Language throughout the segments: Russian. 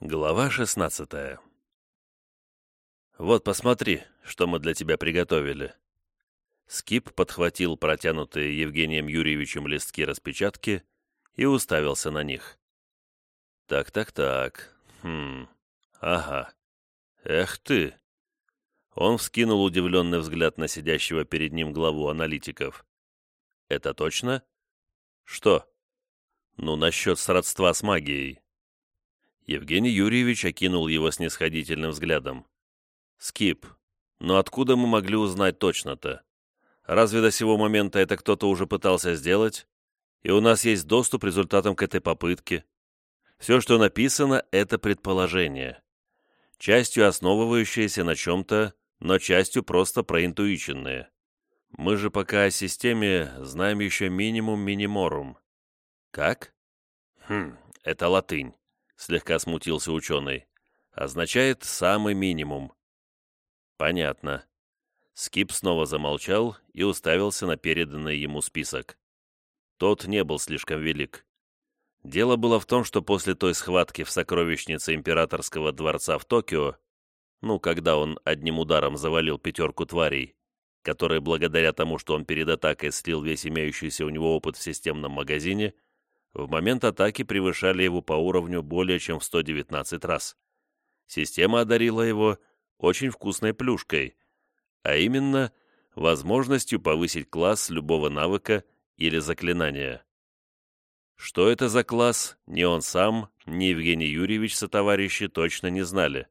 Глава 16 «Вот посмотри, что мы для тебя приготовили». Скип подхватил протянутые Евгением Юрьевичем листки распечатки и уставился на них. «Так-так-так, хм, ага, эх ты!» Он вскинул удивленный взгляд на сидящего перед ним главу аналитиков. «Это точно?» «Что?» «Ну, насчет сродства с магией». Евгений Юрьевич окинул его снисходительным взглядом. «Скип, но откуда мы могли узнать точно-то? Разве до сего момента это кто-то уже пытался сделать? И у нас есть доступ к результатам к этой попытке. Все, что написано, это предположение. Частью основывающееся на чем-то, но частью просто проинтуиченные. Мы же пока о системе знаем еще минимум миниморум. Как? Хм, это латынь слегка смутился ученый. Означает «самый минимум». Понятно. Скип снова замолчал и уставился на переданный ему список. Тот не был слишком велик. Дело было в том, что после той схватки в сокровищнице императорского дворца в Токио, ну, когда он одним ударом завалил пятерку тварей, которые благодаря тому, что он перед атакой слил весь имеющийся у него опыт в системном магазине, в момент атаки превышали его по уровню более чем в 119 раз. Система одарила его очень вкусной плюшкой, а именно возможностью повысить класс любого навыка или заклинания. Что это за класс, ни он сам, ни Евгений Юрьевич со товарищи точно не знали.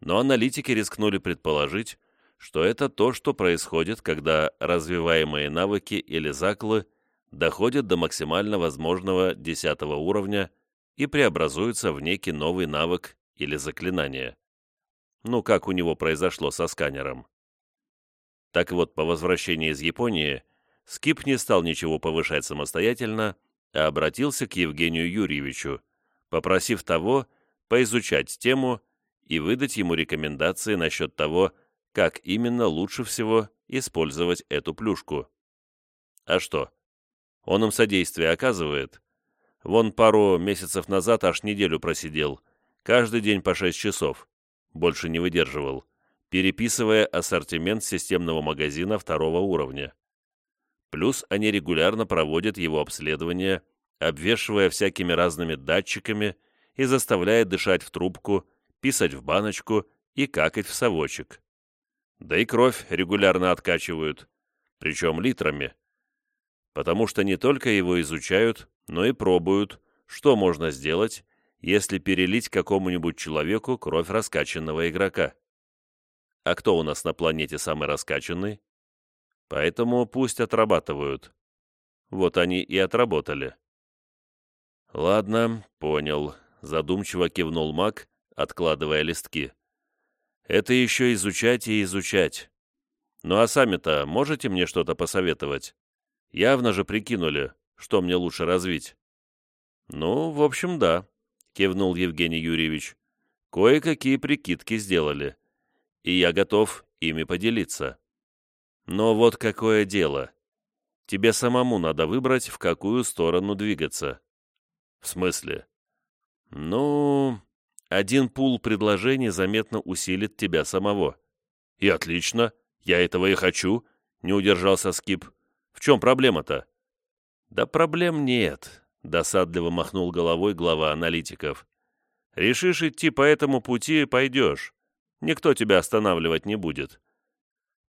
Но аналитики рискнули предположить, что это то, что происходит, когда развиваемые навыки или заклы – доходят до максимально возможного 10 уровня и преобразуются в некий новый навык или заклинание. Ну, как у него произошло со сканером. Так вот, по возвращении из Японии, Скип не стал ничего повышать самостоятельно, а обратился к Евгению Юрьевичу, попросив того поизучать тему и выдать ему рекомендации насчет того, как именно лучше всего использовать эту плюшку. А что, он им содействие оказывает. Вон пару месяцев назад аж неделю просидел. Каждый день по шесть часов. Больше не выдерживал. Переписывая ассортимент системного магазина второго уровня. Плюс они регулярно проводят его обследование, обвешивая всякими разными датчиками и заставляя дышать в трубку, писать в баночку и какать в совочек. Да и кровь регулярно откачивают, причем литрами потому что не только его изучают, но и пробуют, что можно сделать, если перелить какому-нибудь человеку кровь раскачанного игрока. А кто у нас на планете самый раскачанный? Поэтому пусть отрабатывают. Вот они и отработали. «Ладно, понял», — задумчиво кивнул маг, откладывая листки. «Это еще изучать и изучать. Ну а сами-то можете мне что-то посоветовать?» Явно же прикинули, что мне лучше развить. Ну, в общем, да, кивнул Евгений Юрьевич. Кое-какие прикидки сделали. И я готов ими поделиться. Но вот какое дело. Тебе самому надо выбрать, в какую сторону двигаться. В смысле? Ну, один пул предложений заметно усилит тебя самого. И отлично, я этого и хочу, не удержался Скип. В чем проблема-то?» «Да проблем нет», — досадливо махнул головой глава аналитиков. «Решишь идти по этому пути — пойдешь. Никто тебя останавливать не будет.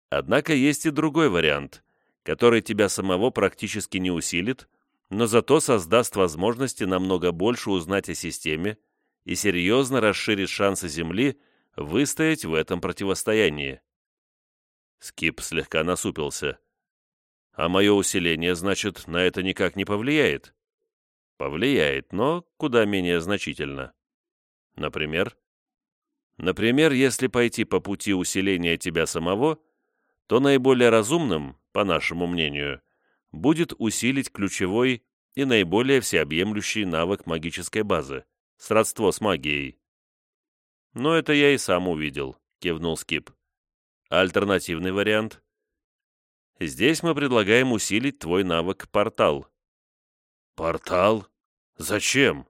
Однако есть и другой вариант, который тебя самого практически не усилит, но зато создаст возможности намного больше узнать о системе и серьезно расширит шансы Земли выстоять в этом противостоянии». Скип слегка насупился. А мое усиление, значит, на это никак не повлияет? Повлияет, но куда менее значительно. Например? Например, если пойти по пути усиления тебя самого, то наиболее разумным, по нашему мнению, будет усилить ключевой и наиболее всеобъемлющий навык магической базы — сродство с магией. «Но это я и сам увидел», — кивнул Скип. «Альтернативный вариант Здесь мы предлагаем усилить твой навык «Портал». «Портал? Зачем?»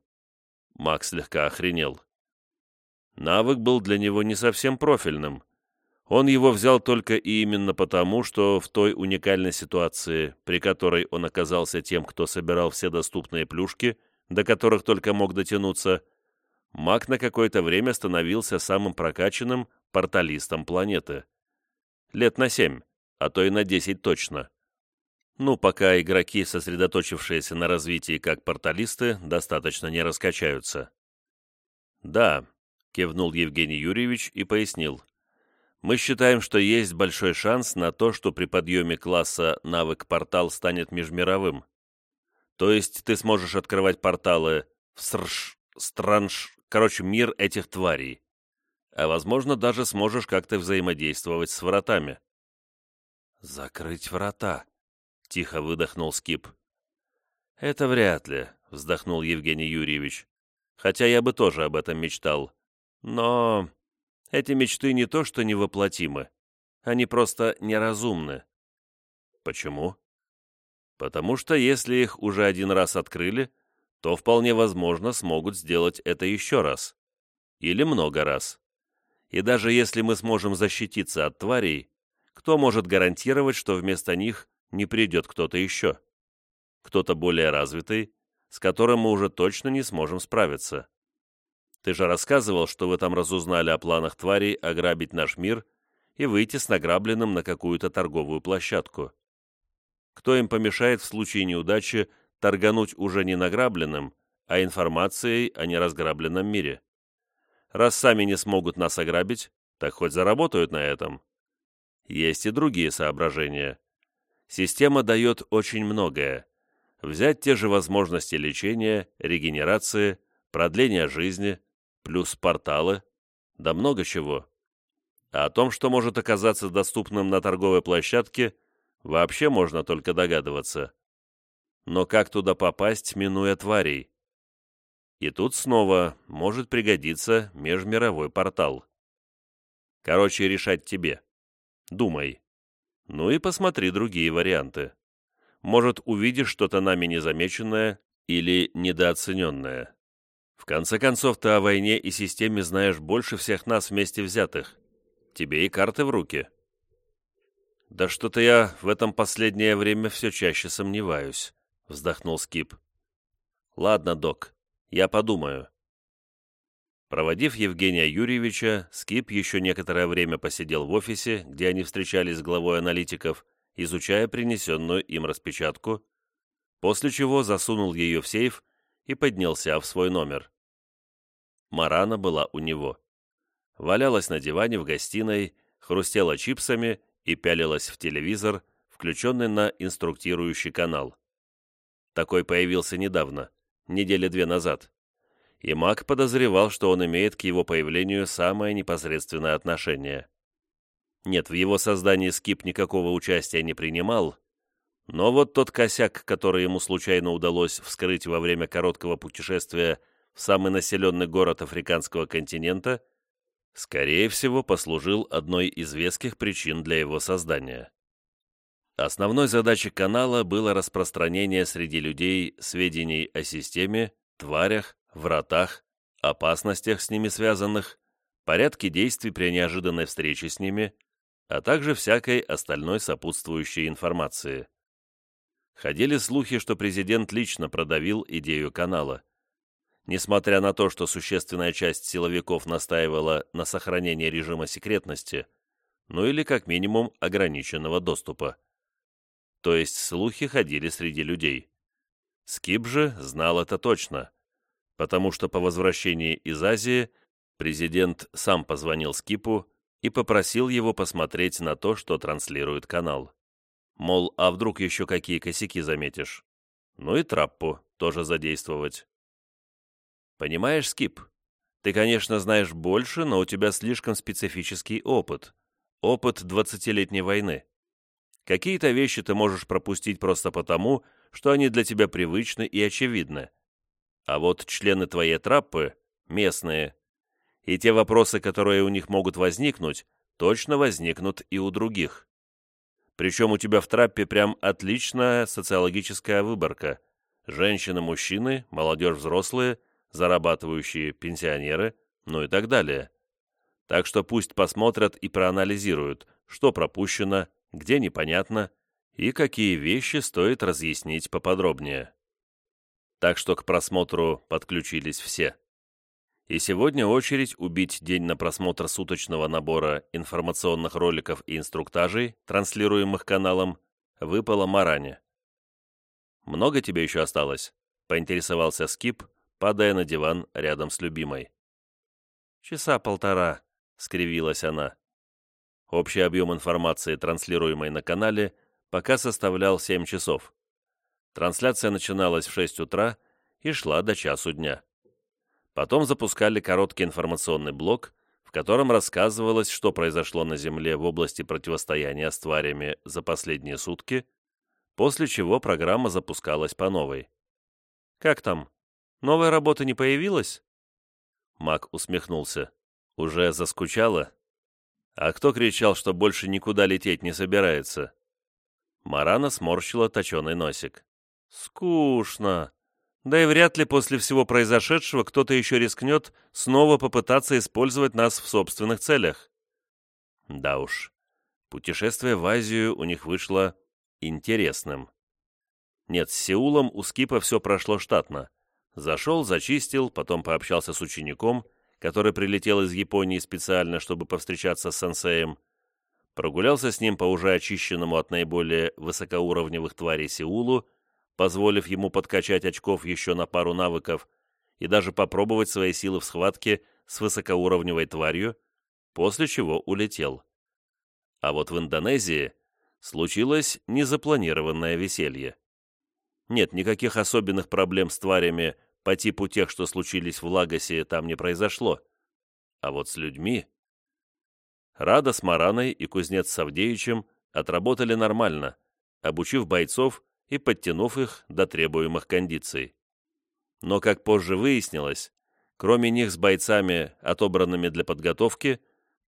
Макс слегка охренел. Навык был для него не совсем профильным. Он его взял только и именно потому, что в той уникальной ситуации, при которой он оказался тем, кто собирал все доступные плюшки, до которых только мог дотянуться, маг на какое-то время становился самым прокачанным порталистом планеты. Лет на семь, а то и на десять точно. Ну, пока игроки, сосредоточившиеся на развитии как порталисты, достаточно не раскачаются. «Да», — кивнул Евгений Юрьевич и пояснил. «Мы считаем, что есть большой шанс на то, что при подъеме класса навык-портал станет межмировым. То есть ты сможешь открывать порталы в срш, странш, короче, мир этих тварей. А возможно, даже сможешь как-то взаимодействовать с вратами». «Закрыть врата», тихо выдохнул Скип. «Это вряд ли», — вздохнул Евгений Юрьевич. «Хотя я бы тоже об этом мечтал. Но эти мечты не то что невоплотимы, они просто неразумны». «Почему?» «Потому что если их уже один раз открыли, то вполне возможно смогут сделать это еще раз. Или много раз. И даже если мы сможем защититься от тварей, кто может гарантировать, что вместо них не придет кто-то еще. Кто-то более развитый, с которым мы уже точно не сможем справиться. Ты же рассказывал, что вы там разузнали о планах тварей ограбить наш мир и выйти с награбленным на какую-то торговую площадку. Кто им помешает в случае неудачи торгануть уже не награбленным, а информацией о неразграбленном мире? Раз сами не смогут нас ограбить, так хоть заработают на этом. Есть и другие соображения. Система дает очень многое. Взять те же возможности лечения, регенерации, продления жизни, плюс порталы, да много чего. А о том, что может оказаться доступным на торговой площадке, вообще можно только догадываться. Но как туда попасть, минуя тварей? И тут снова может пригодиться межмировой портал. Короче, решать тебе. Думай. Ну и посмотри другие варианты. Может, увидишь что-то нами незамеченное или недооцененное. В конце концов, ты о войне и системе знаешь больше всех нас вместе взятых. Тебе и карты в руки. Да что-то я в этом последнее время все чаще сомневаюсь, вздохнул Скип. Ладно, док, я подумаю. Проводив Евгения Юрьевича, Скип еще некоторое время посидел в офисе, где они встречались с главой аналитиков, изучая принесенную им распечатку, после чего засунул ее в сейф и поднялся в свой номер. Марана была у него. Валялась на диване в гостиной, хрустела чипсами и пялилась в телевизор, включенный на инструктирующий канал. Такой появился недавно, недели две назад и маг подозревал, что он имеет к его появлению самое непосредственное отношение. Нет, в его создании Скип никакого участия не принимал, но вот тот косяк, который ему случайно удалось вскрыть во время короткого путешествия в самый населенный город африканского континента, скорее всего, послужил одной из веских причин для его создания. Основной задачей канала было распространение среди людей сведений о системе, тварях, вратах, опасностях с ними связанных, порядке действий при неожиданной встрече с ними, а также всякой остальной сопутствующей информации. Ходили слухи, что президент лично продавил идею канала. Несмотря на то, что существенная часть силовиков настаивала на сохранении режима секретности, ну или как минимум ограниченного доступа. То есть слухи ходили среди людей. Скип же знал это точно – потому что по возвращении из Азии президент сам позвонил Скипу и попросил его посмотреть на то, что транслирует канал. Мол, а вдруг еще какие косяки заметишь? Ну и траппу тоже задействовать. Понимаешь, Скип, ты, конечно, знаешь больше, но у тебя слишком специфический опыт. Опыт двадцатилетней войны. Какие-то вещи ты можешь пропустить просто потому, что они для тебя привычны и очевидны. А вот члены твоей траппы – местные. И те вопросы, которые у них могут возникнуть, точно возникнут и у других. Причем у тебя в траппе прям отличная социологическая выборка. Женщины-мужчины, молодежь-взрослые, зарабатывающие пенсионеры, ну и так далее. Так что пусть посмотрят и проанализируют, что пропущено, где непонятно и какие вещи стоит разъяснить поподробнее. Так что к просмотру подключились все. И сегодня очередь убить день на просмотр суточного набора информационных роликов и инструктажей, транслируемых каналом, выпала Маране. «Много тебе еще осталось?» — поинтересовался Скип, падая на диван рядом с любимой. «Часа полтора», — скривилась она. Общий объем информации, транслируемой на канале, пока составлял 7 часов. Трансляция начиналась в 6 утра и шла до часу дня. Потом запускали короткий информационный блок, в котором рассказывалось, что произошло на Земле в области противостояния с тварями за последние сутки, после чего программа запускалась по новой. «Как там? Новая работа не появилась?» Мак усмехнулся. «Уже заскучала?» «А кто кричал, что больше никуда лететь не собирается?» Марана сморщила точеный носик. «Скучно. Да и вряд ли после всего произошедшего кто-то еще рискнет снова попытаться использовать нас в собственных целях». Да уж, путешествие в Азию у них вышло интересным. Нет, с Сеулом у Скипа все прошло штатно. Зашел, зачистил, потом пообщался с учеником, который прилетел из Японии специально, чтобы повстречаться с сенсеем, прогулялся с ним по уже очищенному от наиболее высокоуровневых тварей Сеулу, позволив ему подкачать очков еще на пару навыков и даже попробовать свои силы в схватке с высокоуровневой тварью, после чего улетел. А вот в Индонезии случилось незапланированное веселье. Нет, никаких особенных проблем с тварями по типу тех, что случились в Лагосе, там не произошло. А вот с людьми... Рада с Мараной и кузнец с Авдеичем отработали нормально, обучив бойцов и подтянув их до требуемых кондиций. Но, как позже выяснилось, кроме них с бойцами, отобранными для подготовки,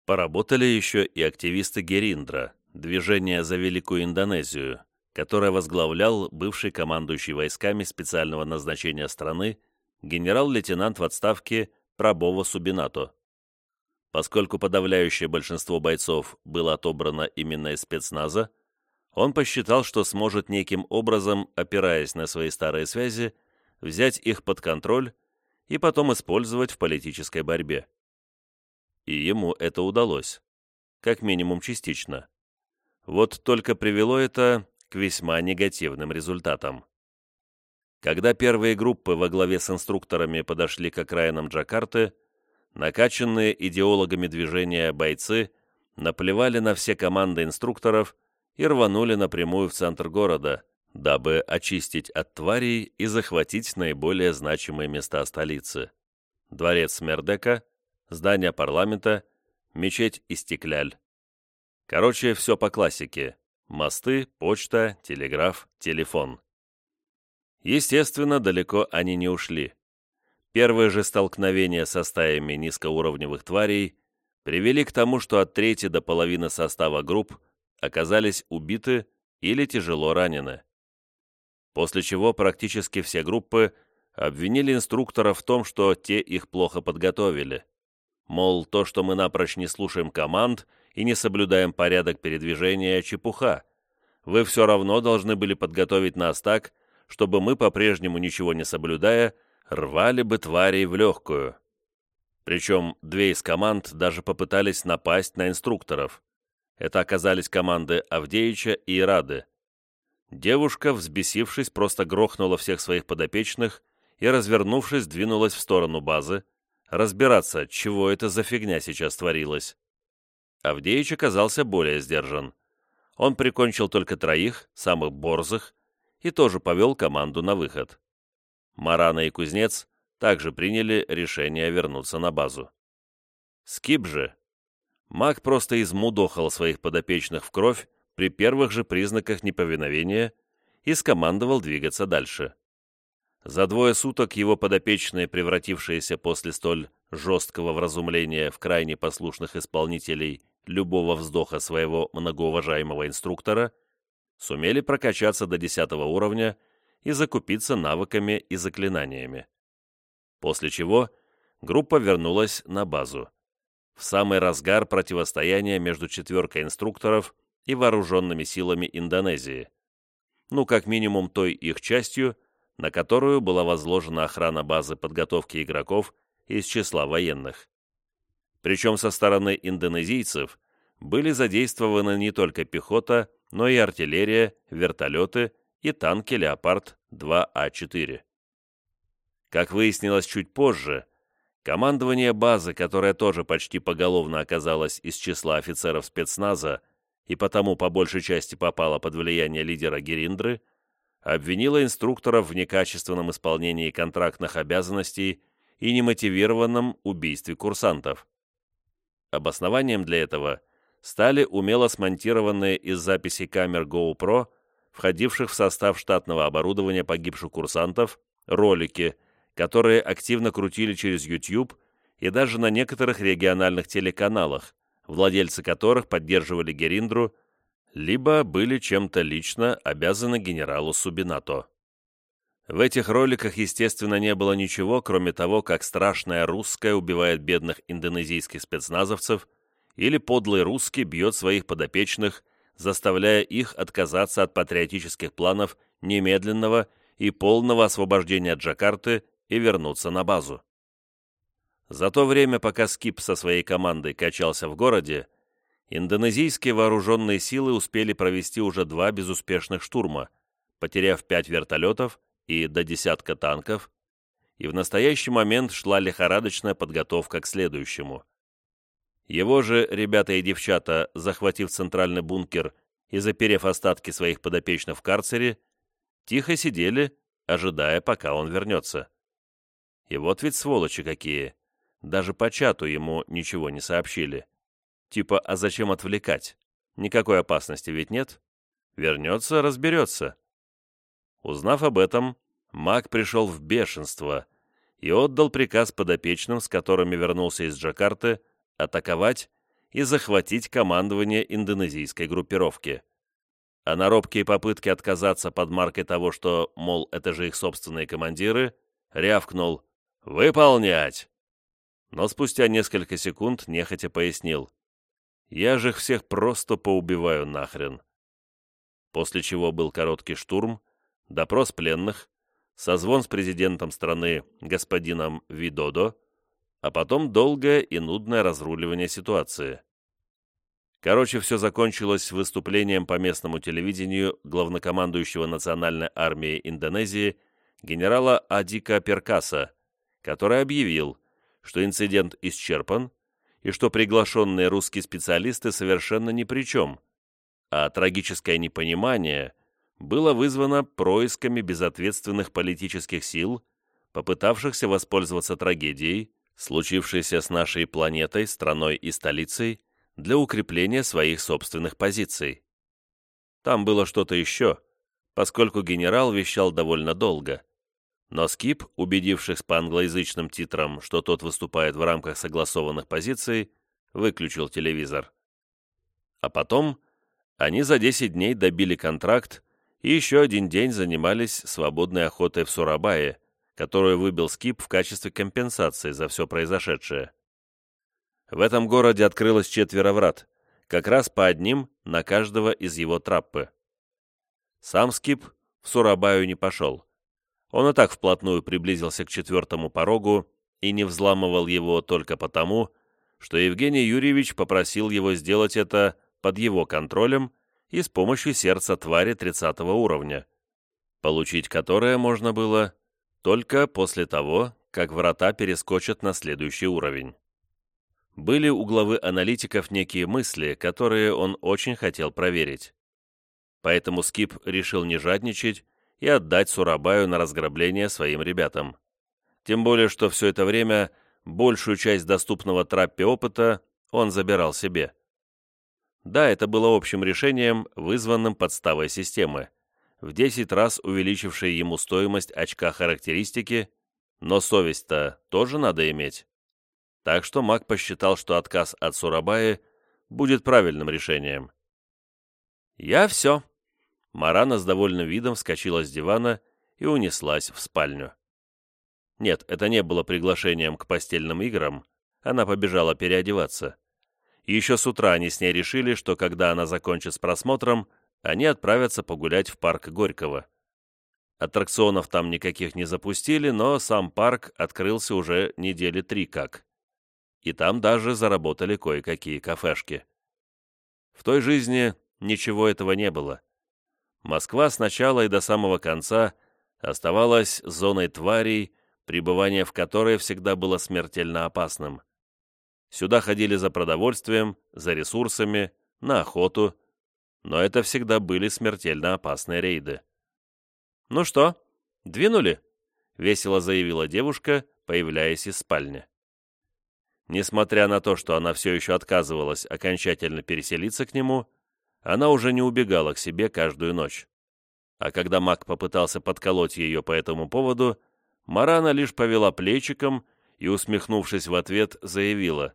поработали еще и активисты Гериндра, движения за Великую Индонезию, которое возглавлял бывший командующий войсками специального назначения страны генерал-лейтенант в отставке Прабова Субинато. Поскольку подавляющее большинство бойцов было отобрано именно из спецназа, он посчитал, что сможет неким образом, опираясь на свои старые связи, взять их под контроль и потом использовать в политической борьбе. И ему это удалось, как минимум частично. Вот только привело это к весьма негативным результатам. Когда первые группы во главе с инструкторами подошли к окраинам Джакарты, накачанные идеологами движения бойцы наплевали на все команды инструкторов и рванули напрямую в центр города, дабы очистить от тварей и захватить наиболее значимые места столицы. Дворец Смердека, здание парламента, мечеть Истекляль. Короче, все по классике. Мосты, почта, телеграф, телефон. Естественно, далеко они не ушли. Первые же столкновения со стаями низкоуровневых тварей привели к тому, что от трети до половины состава групп оказались убиты или тяжело ранены. После чего практически все группы обвинили инструктора в том, что те их плохо подготовили. Мол, то, что мы напрочь не слушаем команд – и не соблюдаем порядок передвижения, чепуха. Вы все равно должны были подготовить нас так, чтобы мы, по-прежнему ничего не соблюдая, рвали бы тварей в легкую. Причем две из команд даже попытались напасть на инструкторов. Это оказались команды Авдеича и Рады. Девушка, взбесившись, просто грохнула всех своих подопечных и, развернувшись, двинулась в сторону базы, разбираться, чего это за фигня сейчас творилась. Авдеич оказался более сдержан. Он прикончил только троих, самых борзых, и тоже повел команду на выход. Марана и Кузнец также приняли решение вернуться на базу. Скип же. Маг просто измудохал своих подопечных в кровь при первых же признаках неповиновения и скомандовал двигаться дальше. За двое суток его подопечные, превратившиеся после столь жесткого вразумления в крайне послушных исполнителей любого вздоха своего многоуважаемого инструктора, сумели прокачаться до 10 уровня и закупиться навыками и заклинаниями. После чего группа вернулась на базу. В самый разгар противостояния между четверкой инструкторов и вооруженными силами Индонезии. Ну, как минимум той их частью, на которую была возложена охрана базы подготовки игроков из числа военных. Причем со стороны индонезийцев были задействованы не только пехота, но и артиллерия, вертолеты и танки «Леопард-2А4». Как выяснилось чуть позже, командование базы, которое тоже почти поголовно оказалось из числа офицеров спецназа и потому по большей части попало под влияние лидера Гериндры, обвинило инструкторов в некачественном исполнении контрактных обязанностей и немотивированном убийстве курсантов. Обоснованием для этого стали умело смонтированные из записей камер GoPro, входивших в состав штатного оборудования погибших курсантов, ролики – которые активно крутили через YouTube и даже на некоторых региональных телеканалах, владельцы которых поддерживали Гериндру, либо были чем-то лично обязаны генералу Субинато. В этих роликах, естественно, не было ничего, кроме того, как страшная русская убивает бедных индонезийских спецназовцев или подлый русский бьет своих подопечных, заставляя их отказаться от патриотических планов немедленного и полного освобождения Джакарты и вернуться на базу. За то время, пока Скип со своей командой качался в городе, индонезийские вооруженные силы успели провести уже два безуспешных штурма, потеряв пять вертолетов и до десятка танков, и в настоящий момент шла лихорадочная подготовка к следующему. Его же ребята и девчата, захватив центральный бункер и заперев остатки своих подопечных в карцере, тихо сидели, ожидая, пока он вернется. И вот ведь сволочи какие. Даже по чату ему ничего не сообщили. Типа, а зачем отвлекать? Никакой опасности ведь нет. Вернется, разберется. Узнав об этом, маг пришел в бешенство и отдал приказ подопечным, с которыми вернулся из Джакарты, атаковать и захватить командование индонезийской группировки. А на робкие попытки отказаться под маркой того, что, мол, это же их собственные командиры, рявкнул «Выполнять!» Но спустя несколько секунд нехотя пояснил. «Я же их всех просто поубиваю нахрен». После чего был короткий штурм, допрос пленных, созвон с президентом страны господином Видодо, а потом долгое и нудное разруливание ситуации. Короче, все закончилось выступлением по местному телевидению главнокомандующего национальной армии Индонезии генерала Адика Перкаса, который объявил, что инцидент исчерпан и что приглашенные русские специалисты совершенно ни при чем, а трагическое непонимание было вызвано происками безответственных политических сил, попытавшихся воспользоваться трагедией, случившейся с нашей планетой, страной и столицей, для укрепления своих собственных позиций. Там было что-то еще, поскольку генерал вещал довольно долго – но Скип, убедившись по англоязычным титрам, что тот выступает в рамках согласованных позиций, выключил телевизор. А потом они за 10 дней добили контракт и еще один день занимались свободной охотой в Сурабае, которую выбил Скип в качестве компенсации за все произошедшее. В этом городе открылось четверо врат, как раз по одним на каждого из его траппы. Сам Скип в Сурабаю не пошел он и так вплотную приблизился к четвертому порогу и не взламывал его только потому, что Евгений Юрьевич попросил его сделать это под его контролем и с помощью сердца твари 30 уровня, получить которое можно было только после того, как врата перескочат на следующий уровень. Были у главы аналитиков некие мысли, которые он очень хотел проверить. Поэтому Скип решил не жадничать и отдать Сурабаю на разграбление своим ребятам. Тем более, что все это время большую часть доступного траппе опыта он забирал себе. Да, это было общим решением, вызванным подставой системы, в 10 раз увеличившей ему стоимость очка характеристики, но совесть-то тоже надо иметь. Так что маг посчитал, что отказ от Сурабаи будет правильным решением. «Я все», Марана с довольным видом вскочила с дивана и унеслась в спальню. Нет, это не было приглашением к постельным играм, она побежала переодеваться. Еще с утра они с ней решили, что когда она закончит с просмотром, они отправятся погулять в парк Горького. Аттракционов там никаких не запустили, но сам парк открылся уже недели три как. И там даже заработали кое-какие кафешки. В той жизни ничего этого не было. Москва с начала и до самого конца оставалась зоной тварей, пребывание в которой всегда было смертельно опасным. Сюда ходили за продовольствием, за ресурсами, на охоту, но это всегда были смертельно опасные рейды. «Ну что, двинули?» — весело заявила девушка, появляясь из спальни. Несмотря на то, что она все еще отказывалась окончательно переселиться к нему, она уже не убегала к себе каждую ночь. А когда маг попытался подколоть ее по этому поводу, Марана лишь повела плечиком и, усмехнувшись в ответ, заявила,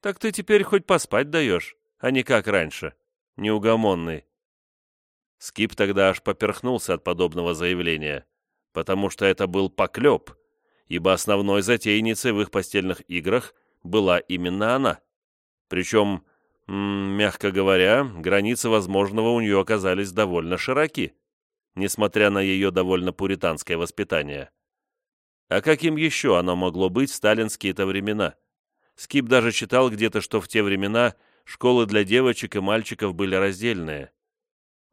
«Так ты теперь хоть поспать даешь, а не как раньше, неугомонный». Скип тогда аж поперхнулся от подобного заявления, потому что это был поклеп, ибо основной затейницей в их постельных играх была именно она. Причем, мягко говоря, границы возможного у нее оказались довольно широки, несмотря на ее довольно пуританское воспитание. А каким еще оно могло быть в сталинские-то времена? Скип даже читал где-то, что в те времена школы для девочек и мальчиков были раздельные.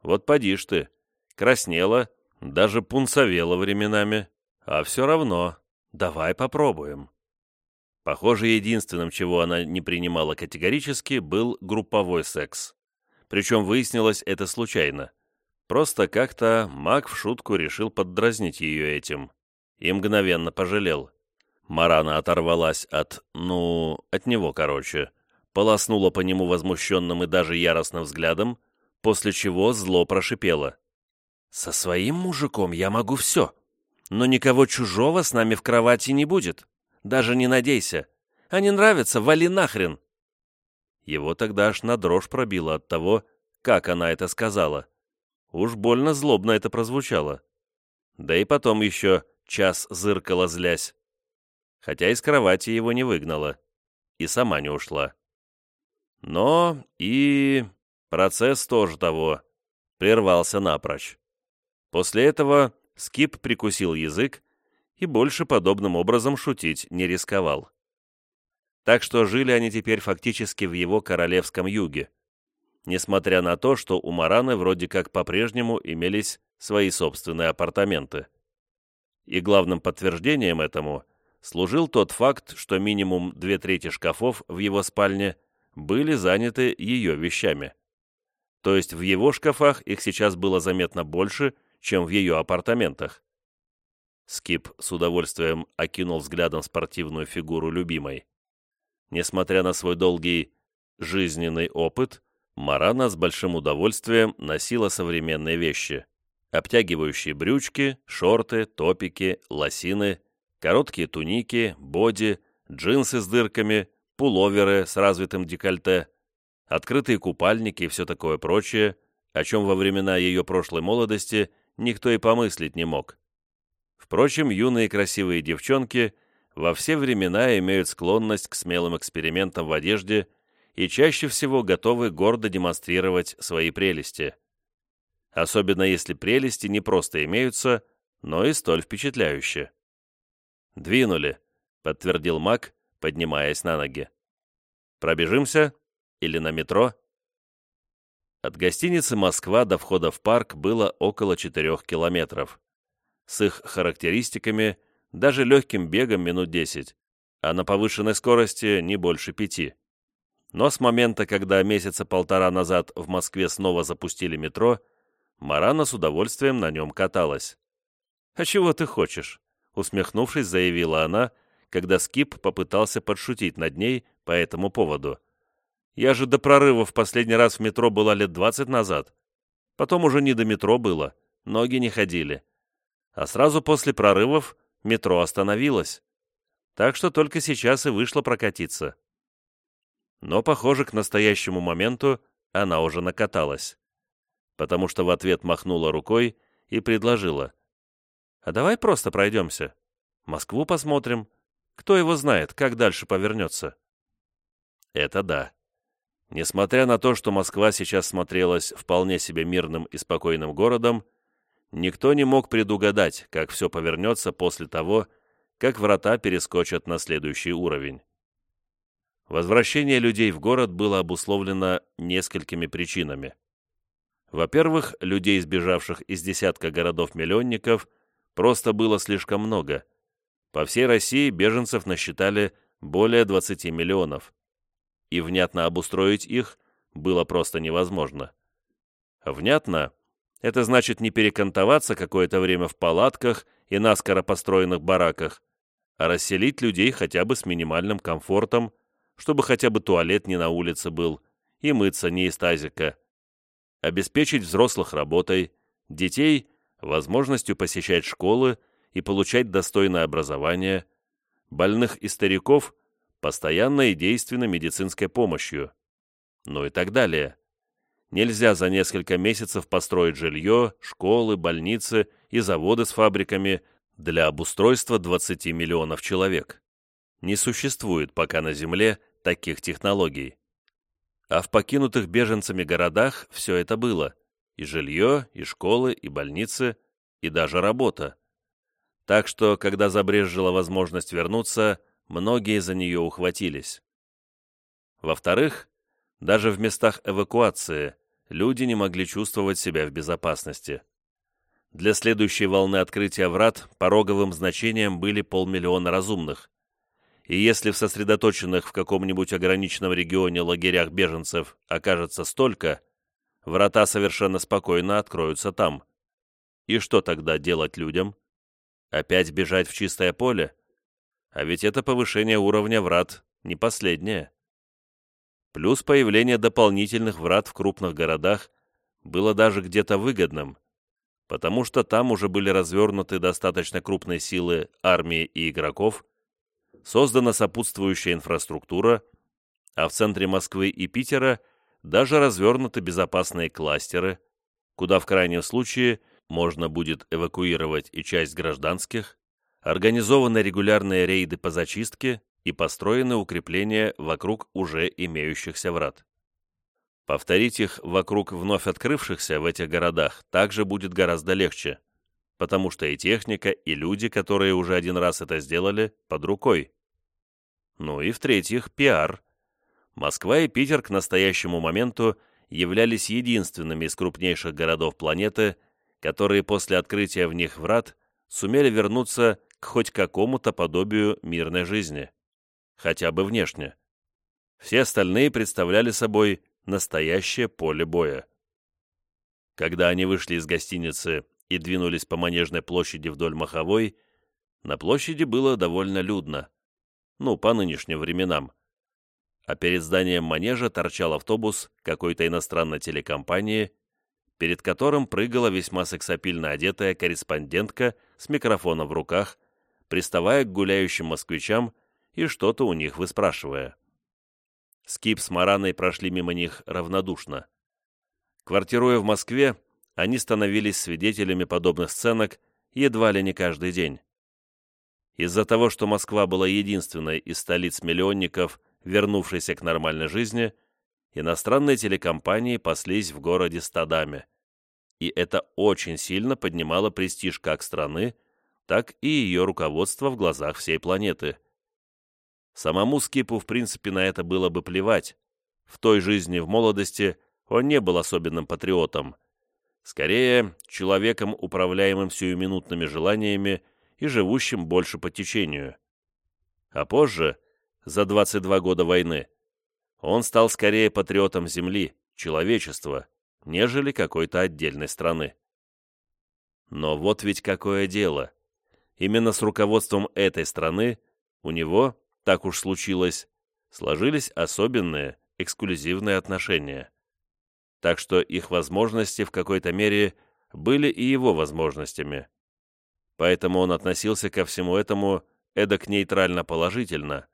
Вот поди ж ты, краснела, даже пунцовела временами, а все равно, давай попробуем. Похоже, единственным, чего она не принимала категорически, был групповой секс. Причем выяснилось это случайно. Просто как-то маг в шутку решил поддразнить ее этим. И мгновенно пожалел. Марана оторвалась от... ну, от него, короче. Полоснула по нему возмущенным и даже яростным взглядом, после чего зло прошипело. «Со своим мужиком я могу все, но никого чужого с нами в кровати не будет. Даже не надейся. Не нравится, вали нахрен!» Его тогда аж на дрожь пробило от того, как она это сказала. Уж больно злобно это прозвучало. Да и потом еще час зыркала злясь. Хотя из кровати его не выгнала. И сама не ушла. Но и... Процесс тоже того. Прервался напрочь. После этого Скип прикусил язык и больше подобным образом шутить не рисковал. Так что жили они теперь фактически в его королевском юге, несмотря на то, что у Мараны вроде как по-прежнему имелись свои собственные апартаменты. И главным подтверждением этому служил тот факт, что минимум две трети шкафов в его спальне были заняты ее вещами. То есть в его шкафах их сейчас было заметно больше, чем в ее апартаментах. Скип с удовольствием окинул взглядом спортивную фигуру любимой. Несмотря на свой долгий жизненный опыт, Марана с большим удовольствием носила современные вещи. Обтягивающие брючки, шорты, топики, лосины, короткие туники, боди, джинсы с дырками, пуловеры с развитым декольте – открытые купальники и все такое прочее, о чем во времена ее прошлой молодости никто и помыслить не мог. Впрочем, юные красивые девчонки во все времена имеют склонность к смелым экспериментам в одежде и чаще всего готовы гордо демонстрировать свои прелести. Особенно если прелести не просто имеются, но и столь впечатляющие. «Двинули», — подтвердил маг, поднимаясь на ноги. «Пробежимся?» Или на метро? От гостиницы «Москва» до входа в парк было около 4 километров. С их характеристиками даже легким бегом минут 10, а на повышенной скорости не больше пяти. Но с момента, когда месяца полтора назад в Москве снова запустили метро, Марана с удовольствием на нем каталась. «А чего ты хочешь?» — усмехнувшись, заявила она, когда Скип попытался подшутить над ней по этому поводу — я же до прорыва в последний раз в метро была лет двадцать назад. Потом уже не до метро было, ноги не ходили. А сразу после прорывов метро остановилось. Так что только сейчас и вышло прокатиться. Но, похоже, к настоящему моменту она уже накаталась. Потому что в ответ махнула рукой и предложила. «А давай просто пройдемся. Москву посмотрим. Кто его знает, как дальше повернется». Это да. Несмотря на то, что Москва сейчас смотрелась вполне себе мирным и спокойным городом, никто не мог предугадать, как все повернется после того, как врата перескочат на следующий уровень. Возвращение людей в город было обусловлено несколькими причинами. Во-первых, людей, сбежавших из десятка городов-миллионников, просто было слишком много. По всей России беженцев насчитали более 20 миллионов. И внятно обустроить их было просто невозможно. Внятно – это значит не перекантоваться какое-то время в палатках и наскоро построенных бараках, а расселить людей хотя бы с минимальным комфортом, чтобы хотя бы туалет не на улице был и мыться не из тазика. Обеспечить взрослых работой, детей – возможностью посещать школы и получать достойное образование, больных и стариков – постоянной и действенной медицинской помощью, ну и так далее. Нельзя за несколько месяцев построить жилье, школы, больницы и заводы с фабриками, для обустройства 20 миллионов человек. Не существует пока на Земле таких технологий. А в покинутых беженцами городах все это было. И жилье, и школы, и больницы, и даже работа. Так что, когда забрежжила возможность вернуться, многие за нее ухватились. Во-вторых, даже в местах эвакуации люди не могли чувствовать себя в безопасности. Для следующей волны открытия врат пороговым значением были полмиллиона разумных. И если в сосредоточенных в каком-нибудь ограниченном регионе лагерях беженцев окажется столько, врата совершенно спокойно откроются там. И что тогда делать людям? Опять бежать в чистое поле? А ведь это повышение уровня врат не последнее. Плюс появление дополнительных врат в крупных городах было даже где-то выгодным – потому что там уже были развернуты достаточно крупные силы армии и игроков, создана сопутствующая инфраструктура, а в центре Москвы и Питера даже развернуты безопасные кластеры, куда в крайнем случае можно будет эвакуировать и часть гражданских, организованы регулярные рейды по зачистке и построены укрепления вокруг уже имеющихся врат. Повторить их вокруг вновь открывшихся в этих городах также будет гораздо легче, потому что и техника, и люди, которые уже один раз это сделали, под рукой. Ну и в-третьих, пиар. Москва и Питер к настоящему моменту являлись единственными из крупнейших городов планеты, которые после открытия в них врат сумели вернуться к хоть какому-то подобию мирной жизни. Хотя бы внешне. Все остальные представляли собой настоящее поле боя. Когда они вышли из гостиницы и двинулись по Манежной площади вдоль Маховой, на площади было довольно людно. Ну, по нынешним временам. А перед зданием Манежа торчал автобус какой-то иностранной телекомпании, перед которым прыгала весьма сексапильно одетая корреспондентка с микрофоном в руках, приставая к гуляющим москвичам и что-то у них выспрашивая. Скип с Мараной прошли мимо них равнодушно. Квартируя в Москве, они становились свидетелями подобных сценок едва ли не каждый день. Из-за того, что Москва была единственной из столиц миллионников, вернувшейся к нормальной жизни, иностранные телекомпании паслись в городе стадами. И это очень сильно поднимало престиж как страны, так и ее руководства в глазах всей планеты – Самому Скипу, в принципе, на это было бы плевать. В той жизни в молодости он не был особенным патриотом. Скорее, человеком, управляемым сиюминутными желаниями и живущим больше по течению. А позже, за 22 года войны, он стал скорее патриотом Земли, человечества, нежели какой-то отдельной страны. Но вот ведь какое дело. Именно с руководством этой страны у него так уж случилось, сложились особенные, эксклюзивные отношения. Так что их возможности в какой-то мере были и его возможностями. Поэтому он относился ко всему этому эдак нейтрально-положительно.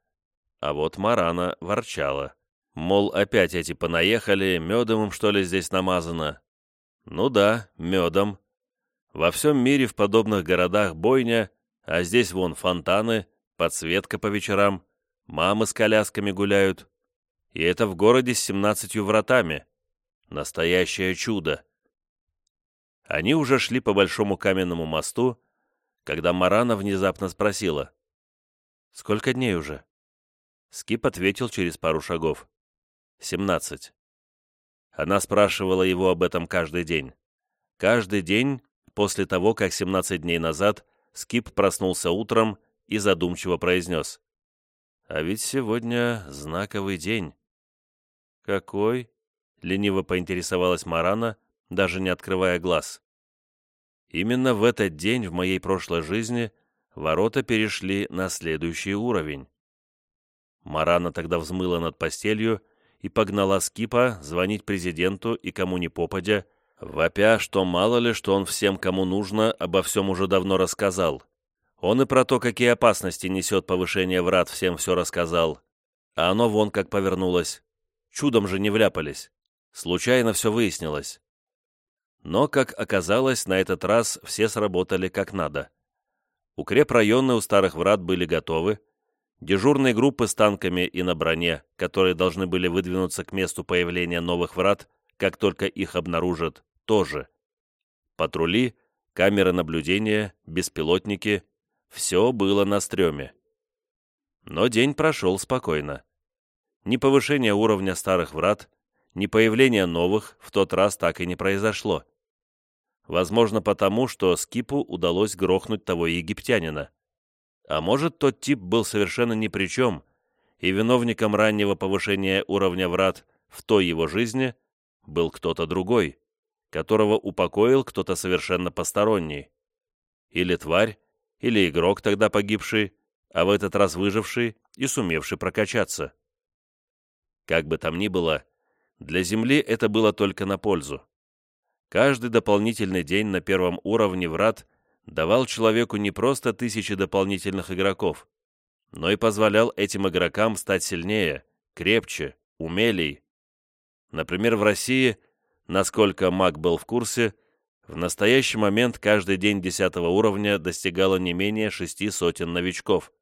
А вот Марана ворчала. Мол, опять эти понаехали, медом им что ли здесь намазано? Ну да, медом. Во всем мире в подобных городах бойня, а здесь вон фонтаны, подсветка по вечерам, мамы с колясками гуляют. И это в городе с семнадцатью вратами. Настоящее чудо. Они уже шли по большому каменному мосту, когда Марана внезапно спросила. «Сколько дней уже?» Скип ответил через пару шагов. «Семнадцать». Она спрашивала его об этом каждый день. Каждый день после того, как 17 дней назад Скип проснулся утром и задумчиво произнес. «А ведь сегодня знаковый день». «Какой?» — лениво поинтересовалась Марана, даже не открывая глаз. «Именно в этот день в моей прошлой жизни ворота перешли на следующий уровень». Марана тогда взмыла над постелью и погнала Скипа звонить президенту и кому ни попадя, вопя, что мало ли, что он всем, кому нужно, обо всем уже давно рассказал. Он и про то, какие опасности несет повышение врат, всем все рассказал. А оно вон как повернулось. Чудом же не вляпались. Случайно все выяснилось. Но, как оказалось, на этот раз все сработали как надо. Укрепрайоны у старых врат были готовы, Дежурные группы с танками и на броне, которые должны были выдвинуться к месту появления новых врат, как только их обнаружат, тоже. Патрули, камеры наблюдения, беспилотники — все было на стреме. Но день прошел спокойно. Ни повышения уровня старых врат, ни появления новых в тот раз так и не произошло. Возможно, потому, что Скипу удалось грохнуть того египтянина. А может, тот тип был совершенно ни при чем, и виновником раннего повышения уровня врат в той его жизни был кто-то другой, которого упокоил кто-то совершенно посторонний. Или тварь, или игрок тогда погибший, а в этот раз выживший и сумевший прокачаться. Как бы там ни было, для Земли это было только на пользу. Каждый дополнительный день на первом уровне врат давал человеку не просто тысячи дополнительных игроков, но и позволял этим игрокам стать сильнее, крепче, умелей. Например, в России, насколько маг был в курсе, в настоящий момент каждый день десятого уровня достигало не менее шести сотен новичков.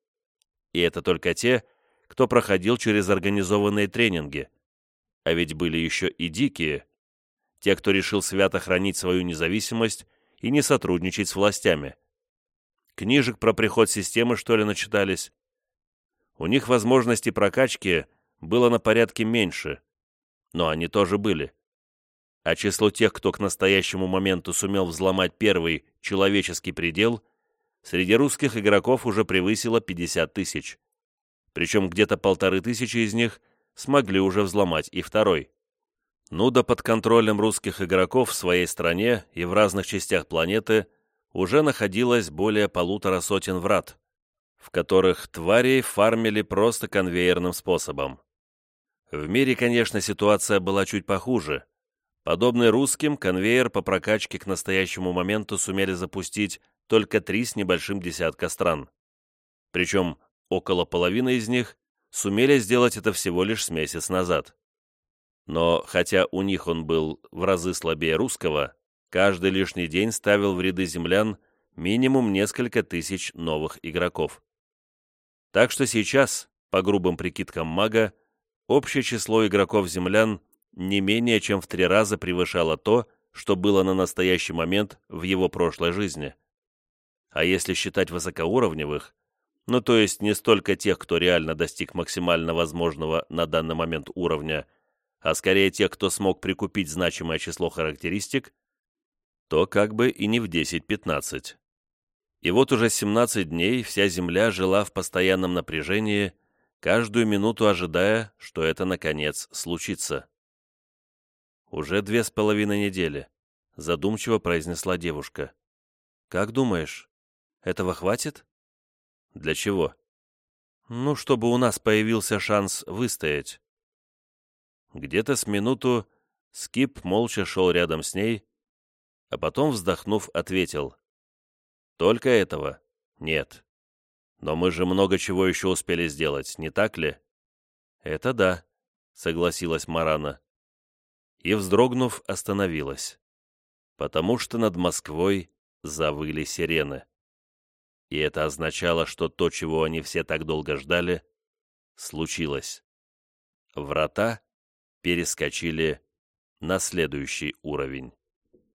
И это только те, кто проходил через организованные тренинги. А ведь были еще и дикие. Те, кто решил свято хранить свою независимость и не сотрудничать с властями. Книжек про приход системы, что ли, начитались? У них возможности прокачки было на порядке меньше, но они тоже были. А число тех, кто к настоящему моменту сумел взломать первый человеческий предел, среди русских игроков уже превысило 50 тысяч. Причем где-то полторы тысячи из них смогли уже взломать и второй. Ну да под контролем русских игроков в своей стране и в разных частях планеты уже находилось более полутора сотен врат, в которых тварей фармили просто конвейерным способом. В мире, конечно, ситуация была чуть похуже. Подобный русским, конвейер по прокачке к настоящему моменту сумели запустить только три с небольшим десятка стран. Причем около половины из них сумели сделать это всего лишь с месяц назад. Но хотя у них он был в разы слабее русского, каждый лишний день ставил в ряды землян минимум несколько тысяч новых игроков. Так что сейчас, по грубым прикидкам мага, общее число игроков землян не менее чем в три раза превышало то, что было на настоящий момент в его прошлой жизни. А если считать высокоуровневых, ну то есть не столько тех, кто реально достиг максимально возможного на данный момент уровня, а скорее тех, кто смог прикупить значимое число характеристик, то как бы и не в 10-15. И вот уже 17 дней вся Земля жила в постоянном напряжении, каждую минуту ожидая, что это, наконец, случится. «Уже две с половиной недели», — задумчиво произнесла девушка. «Как думаешь, этого хватит?» «Для чего?» «Ну, чтобы у нас появился шанс выстоять». Где-то с минуту Скип молча шел рядом с ней, а потом, вздохнув, ответил. «Только этого? Нет. Но мы же много чего еще успели сделать, не так ли?» «Это да», — согласилась Марана. И, вздрогнув, остановилась. Потому что над Москвой завыли сирены. И это означало, что то, чего они все так долго ждали, случилось. Врата перескочили на следующий уровень.